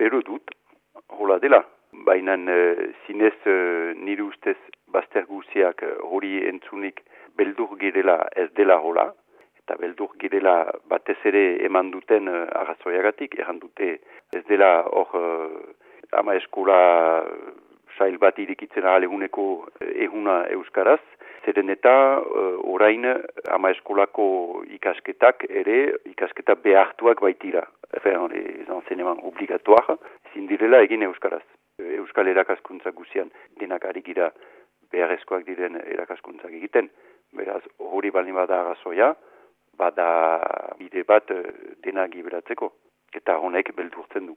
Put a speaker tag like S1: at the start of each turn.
S1: espero dut, hola dela. Baina uh, zinez uh, nire ustez bazter guziak hori entzunik beldur girela ez dela hola, eta beldur girela batez ere eman duten uh, arrazoiagatik, erran dute ez dela hor uh, ama eskola sail bat irikitzen ahaleguneko eguna euskaraz, zeren eta uh, orain ama eskolako ikasketak ere ikasketa behartuak baitira. Efen, les enseignements obligatoires, zindirela egin euskaraz. Euskal erakaskuntza guzian denak ari gira beharrezkoak diren erakaskuntzak egiten. Beraz, hori baldin bada agazoia, bada bide bat dena giberatzeko. Eta honek beldurtzen du.